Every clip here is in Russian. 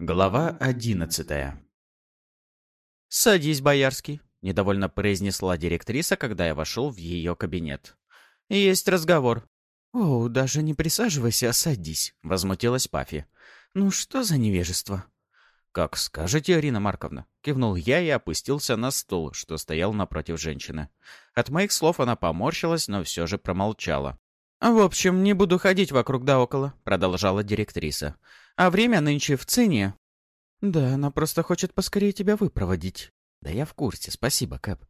Глава одиннадцатая «Садись, Боярский», — недовольно произнесла директриса, когда я вошел в ее кабинет. «Есть разговор». «О, даже не присаживайся, а садись», — возмутилась Пафи. «Ну что за невежество?» «Как скажете, Арина Марковна», — кивнул я и опустился на стул, что стоял напротив женщины. От моих слов она поморщилась, но все же промолчала. «В общем, не буду ходить вокруг да около», — продолжала директриса. «А время нынче в цене». «Да, она просто хочет поскорее тебя выпроводить». «Да я в курсе, спасибо, Кэп».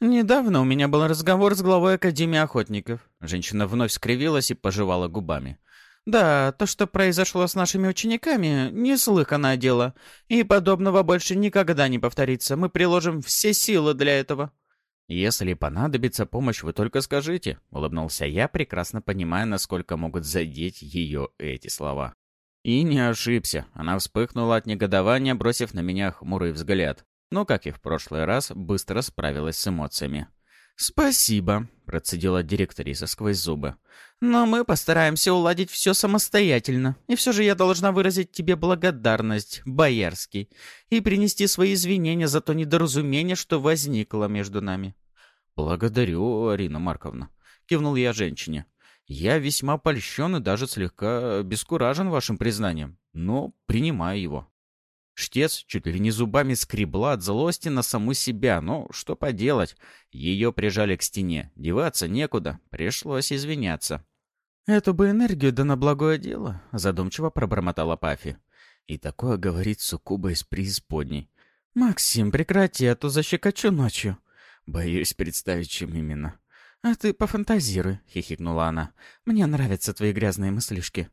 «Недавно у меня был разговор с главой Академии охотников». Женщина вновь скривилась и пожевала губами. «Да, то, что произошло с нашими учениками, неслыханное дело. И подобного больше никогда не повторится. Мы приложим все силы для этого». «Если понадобится помощь, вы только скажите», — улыбнулся я, прекрасно понимая, насколько могут задеть ее эти слова. И не ошибся. Она вспыхнула от негодования, бросив на меня хмурый взгляд. Но, как и в прошлый раз, быстро справилась с эмоциями. «Спасибо», — процедила директриса сквозь зубы. «Но мы постараемся уладить все самостоятельно. И все же я должна выразить тебе благодарность, Боярский, и принести свои извинения за то недоразумение, что возникло между нами». «Благодарю, Арина Марковна», — кивнул я женщине. «Я весьма польщен и даже слегка бескуражен вашим признанием, но принимаю его». Штец чуть ли не зубами скребла от злости на саму себя, но что поделать, ее прижали к стене, деваться некуда, пришлось извиняться. «Эту бы энергию да на благое дело», — задумчиво пробормотала Пафи. И такое говорит суккуба из преисподней. «Максим, прекрати, а то защекочу ночью». Боюсь представить, чем именно. «А ты пофантазируй», — хихикнула она. «Мне нравятся твои грязные мыслишки».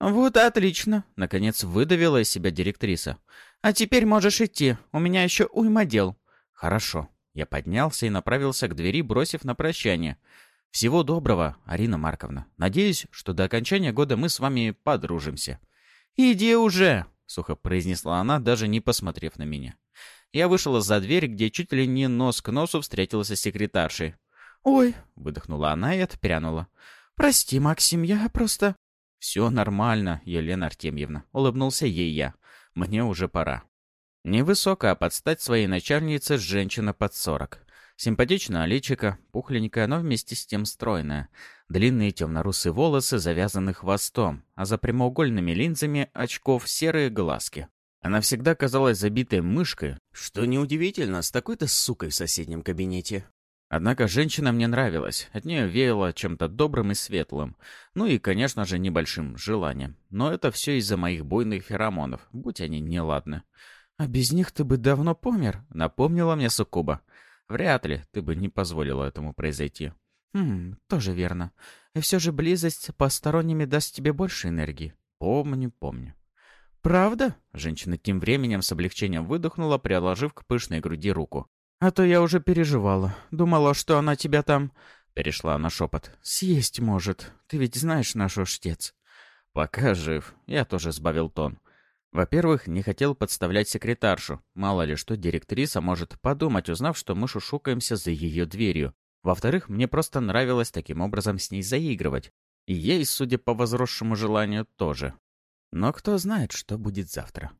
«Вот и отлично», — наконец выдавила из себя директриса. «А теперь можешь идти, у меня еще уйма дел». «Хорошо». Я поднялся и направился к двери, бросив на прощание. «Всего доброго, Арина Марковна. Надеюсь, что до окончания года мы с вами подружимся». «Иди уже», — сухо произнесла она, даже не посмотрев на меня. Я вышел из-за двери, где чуть ли не нос к носу встретился с секретаршей. «Ой», — выдохнула она и отпрянула. «Прости, Максим, я просто...» «Все нормально, Елена Артемьевна», — улыбнулся ей я. «Мне уже пора». Невысокая, под стать своей начальнице, женщина под сорок. Симпатичная личика, пухленькая, но вместе с тем стройная. Длинные темно-русые волосы завязаны хвостом, а за прямоугольными линзами очков серые глазки. Она всегда казалась забитой мышкой, что неудивительно с такой-то сукой в соседнем кабинете. Однако женщина мне нравилась, от нее веяло чем-то добрым и светлым, ну и, конечно же, небольшим желанием. Но это все из-за моих буйных феромонов, будь они неладны. «А без них ты бы давно помер», — напомнила мне Суккуба. «Вряд ли ты бы не позволила этому произойти». «Хм, тоже верно. И все же близость с посторонними даст тебе больше энергии». «Помню, помню». «Правда?» — женщина тем временем с облегчением выдохнула, приложив к пышной груди руку. «А то я уже переживала. Думала, что она тебя там...» Перешла на шепот. «Съесть может. Ты ведь знаешь нашу штец». «Пока жив». Я тоже сбавил тон. Во-первых, не хотел подставлять секретаршу. Мало ли что директриса может подумать, узнав, что мы шушукаемся за ее дверью. Во-вторых, мне просто нравилось таким образом с ней заигрывать. И ей, судя по возросшему желанию, тоже. Но кто знает, что будет завтра.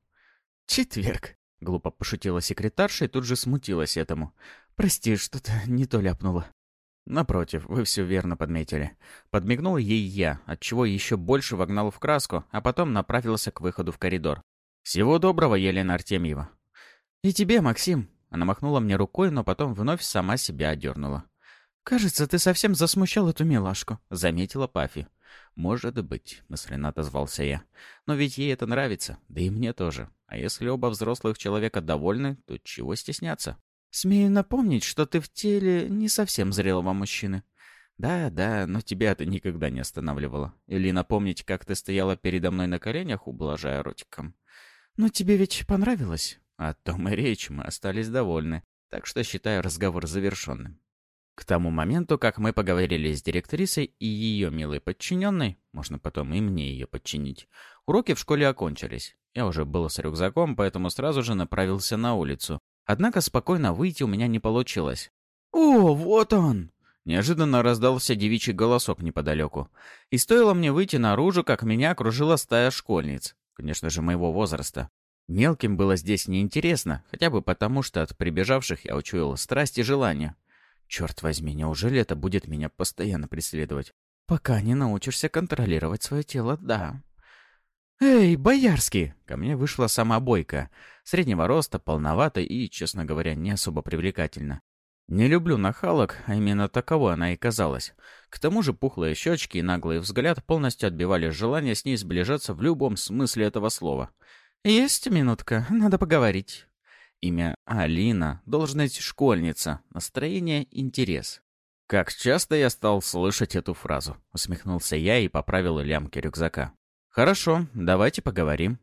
«Четверг», Глупо пошутила секретарша и тут же смутилась этому. «Прости, что-то не то ляпнула». «Напротив, вы все верно подметили». Подмигнул ей я, отчего еще больше вогнал в краску, а потом направился к выходу в коридор. «Всего доброго, Елена Артемьева». «И тебе, Максим». Она махнула мне рукой, но потом вновь сама себя одернула. «Кажется, ты совсем засмущал эту милашку», — заметила Пафи. «Может быть», — мысленно отозвался я. «Но ведь ей это нравится, да и мне тоже. А если оба взрослых человека довольны, то чего стесняться? Смею напомнить, что ты в теле не совсем зрелого мужчины. Да, да, но тебя это никогда не останавливало. Или напомнить, как ты стояла передо мной на коленях, ублажая ротиком. Но тебе ведь понравилось? О том и речь, мы остались довольны. Так что считаю разговор завершенным. К тому моменту, как мы поговорили с директрисой и ее милой подчиненной, можно потом и мне ее подчинить, уроки в школе окончились. Я уже был с рюкзаком, поэтому сразу же направился на улицу. Однако спокойно выйти у меня не получилось. «О, вот он!» Неожиданно раздался девичий голосок неподалеку. И стоило мне выйти наружу, как меня окружила стая школьниц. конечно же, моего возраста. Мелким было здесь неинтересно, хотя бы потому, что от прибежавших я учуял страсть и желание. Черт возьми, неужели это будет меня постоянно преследовать? Пока не научишься контролировать свое тело, да. «Эй, Боярский!» Ко мне вышла сама Бойка. Среднего роста, полновата и, честно говоря, не особо привлекательна. Не люблю нахалок, а именно таково она и казалась. К тому же пухлые щечки и наглый взгляд полностью отбивали желание с ней сближаться в любом смысле этого слова. «Есть минутка, надо поговорить». Имя Алина, должность школьница, настроение — интерес. «Как часто я стал слышать эту фразу?» — усмехнулся я и поправил лямки рюкзака. «Хорошо, давайте поговорим».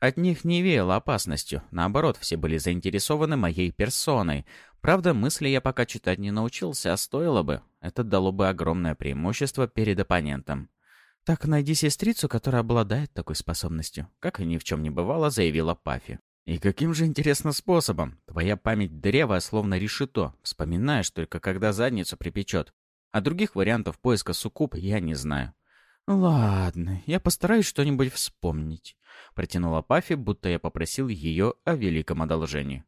От них не веяло опасностью, наоборот, все были заинтересованы моей персоной. Правда, мысли я пока читать не научился, а стоило бы. Это дало бы огромное преимущество перед оппонентом. «Так найди сестрицу, которая обладает такой способностью», как и ни в чем не бывало, заявила Пафи. «И каким же интересным способом? Твоя память древа, словно решето. Вспоминаешь только, когда задницу припечет. А других вариантов поиска суккуб я не знаю». «Ладно, я постараюсь что-нибудь вспомнить. Протянула Пафи, будто я попросил ее о великом одолжении.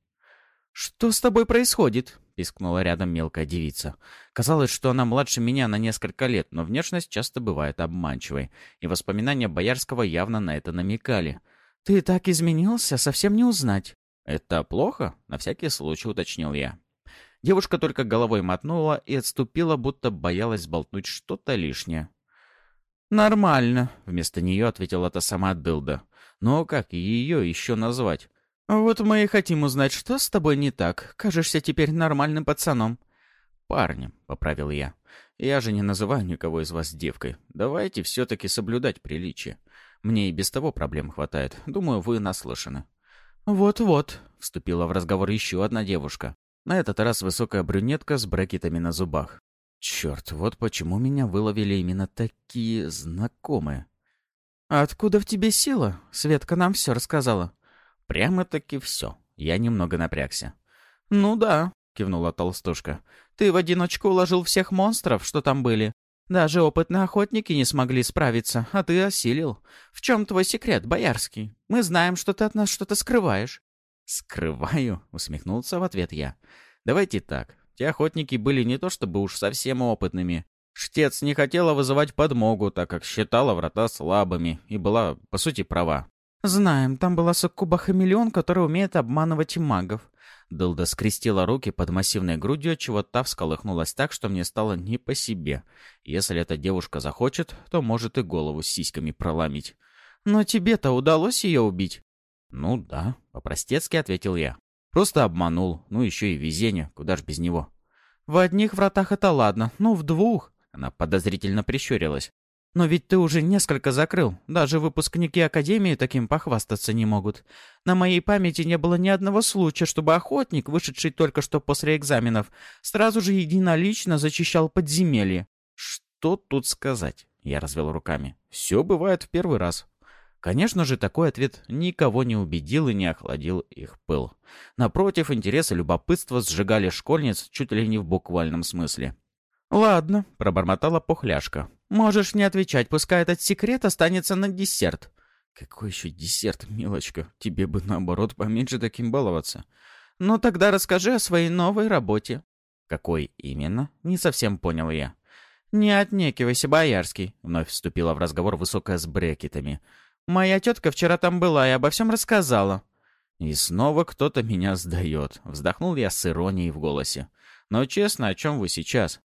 «Что с тобой происходит?» — пискнула рядом мелкая девица. Казалось, что она младше меня на несколько лет, но внешность часто бывает обманчивой, и воспоминания Боярского явно на это намекали. «Ты так изменился, совсем не узнать». «Это плохо?» — на всякий случай уточнил я. Девушка только головой мотнула и отступила, будто боялась болтнуть что-то лишнее. «Нормально», — вместо нее ответила та сама Дылда. «Но как ее еще назвать?» «Вот мы и хотим узнать, что с тобой не так. Кажешься теперь нормальным пацаном». «Парнем», — поправил я. «Я же не называю никого из вас девкой. Давайте все-таки соблюдать приличие. Мне и без того проблем хватает. Думаю, вы наслышаны». «Вот-вот», — вступила в разговор еще одна девушка. На этот раз высокая брюнетка с брекетами на зубах. Черт, вот почему меня выловили именно такие знакомые. «А откуда в тебе сила? Светка нам все рассказала». «Прямо-таки все». Я немного напрягся. «Ну да», — кивнула толстушка. «Ты в одиночку уложил всех монстров, что там были. Даже опытные охотники не смогли справиться, а ты осилил. В чем твой секрет, боярский? Мы знаем, что ты от нас что-то скрываешь». «Скрываю?» — усмехнулся в ответ я. «Давайте так. Те охотники были не то чтобы уж совсем опытными. Штец не хотела вызывать подмогу, так как считала врата слабыми и была, по сути, права. «Знаем, там была Саккуба-хамелеон, который умеет обманывать магов». Дылда скрестила руки под массивной грудью, чего та всколыхнулась так, что мне стало не по себе. Если эта девушка захочет, то может и голову с сиськами проломить. «Но тебе-то удалось ее убить?» «Ну да», — по-простецки ответил я. Просто обманул. Ну, еще и везение. Куда ж без него? В одних вратах это ладно, ну, в двух. Она подозрительно прищурилась. Но ведь ты уже несколько закрыл. Даже выпускники Академии таким похвастаться не могут. На моей памяти не было ни одного случая, чтобы охотник, вышедший только что после экзаменов, сразу же единолично зачищал подземелье. Что тут сказать? Я развел руками. Все бывает в первый раз. Конечно же, такой ответ никого не убедил и не охладил их пыл. Напротив, интерес и любопытство сжигали школьниц чуть ли не в буквальном смысле. «Ладно», — пробормотала пухляшка. «Можешь не отвечать, пускай этот секрет останется на десерт». «Какой еще десерт, милочка? Тебе бы, наоборот, поменьше таким баловаться». «Ну тогда расскажи о своей новой работе». «Какой именно?» — не совсем понял я. «Не отнекивайся, Боярский», — вновь вступила в разговор высокая с брекетами. Моя тетка вчера там была и обо всем рассказала». «И снова кто-то меня сдает», — вздохнул я с иронией в голосе. «Но честно, о чем вы сейчас?»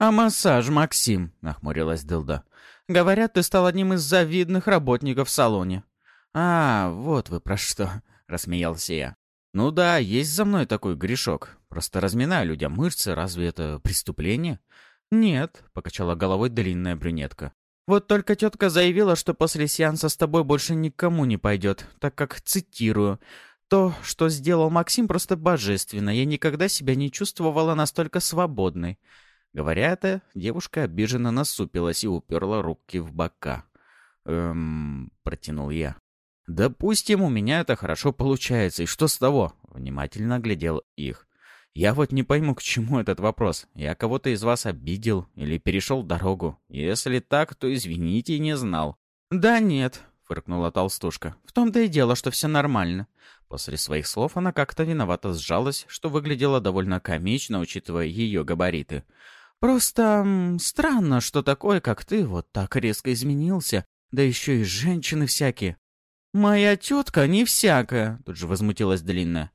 «А массаж, Максим», — нахмурилась Дылда. «Говорят, ты стал одним из завидных работников в салоне». «А, вот вы про что», — рассмеялся я. «Ну да, есть за мной такой грешок. Просто разминаю людям мышцы, разве это преступление?» «Нет», — покачала головой длинная брюнетка. Вот только тетка заявила, что после сеанса с тобой больше никому не пойдет, так как, цитирую, «То, что сделал Максим, просто божественно. Я никогда себя не чувствовала настолько свободной». Говоря это, девушка обиженно насупилась и уперла руки в бока. «Эм...» — протянул я. «Допустим, у меня это хорошо получается, и что с того?» Внимательно оглядел их. Я вот не пойму, к чему этот вопрос. Я кого-то из вас обидел или перешел дорогу. Если так, то извините, не знал. Да нет, фыркнула толстушка. «В том-то и дело, что все нормально». После своих слов она как-то виновато сжалась, что выглядело довольно комично, учитывая ее габариты. «Просто странно, что такой, как ты, вот так резко изменился, да еще и женщины всякие». «Моя тетка не всякая», — тут же возмутилась Длинная.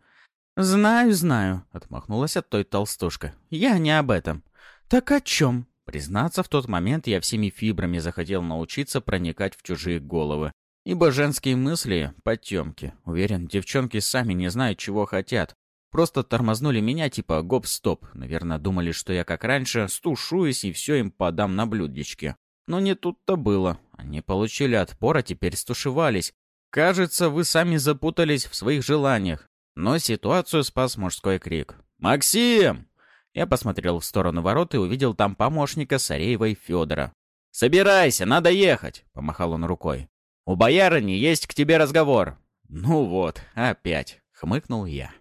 «Знаю, знаю», — отмахнулась от той толстушка. «Я не об этом». «Так о чем?» Признаться, в тот момент я всеми фибрами захотел научиться проникать в чужие головы. Ибо женские мысли — потемки. Уверен, девчонки сами не знают, чего хотят. Просто тормознули меня типа гоп-стоп. Наверное, думали, что я как раньше стушуюсь и все им подам на блюдечке. Но не тут-то было. Они получили отпор, а теперь стушевались. Кажется, вы сами запутались в своих желаниях. Но ситуацию спас мужской крик. «Максим!» Я посмотрел в сторону ворот и увидел там помощника Сареевой Федора. «Собирайся, надо ехать!» — помахал он рукой. «У боярыни есть к тебе разговор». «Ну вот, опять», — хмыкнул я.